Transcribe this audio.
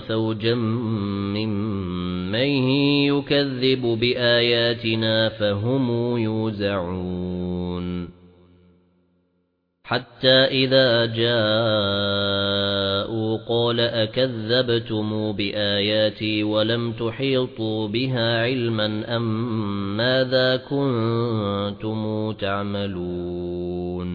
فَوْجًا مِّمَّن يُكَذِّبُ بِآيَاتِنَا فَهُمْ يُوزَعُونَ حَتَّى إِذَا جَاءُوا قَالَ أَكَذَّبْتُمْ بِآيَاتِي وَلَمْ تُحِيطُوا بِهَا عِلْمًا أَمْ مَاذَا كُنتُمْ تَعْمَلُونَ